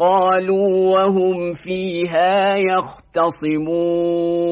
قالوا وهم فيها يختصمون.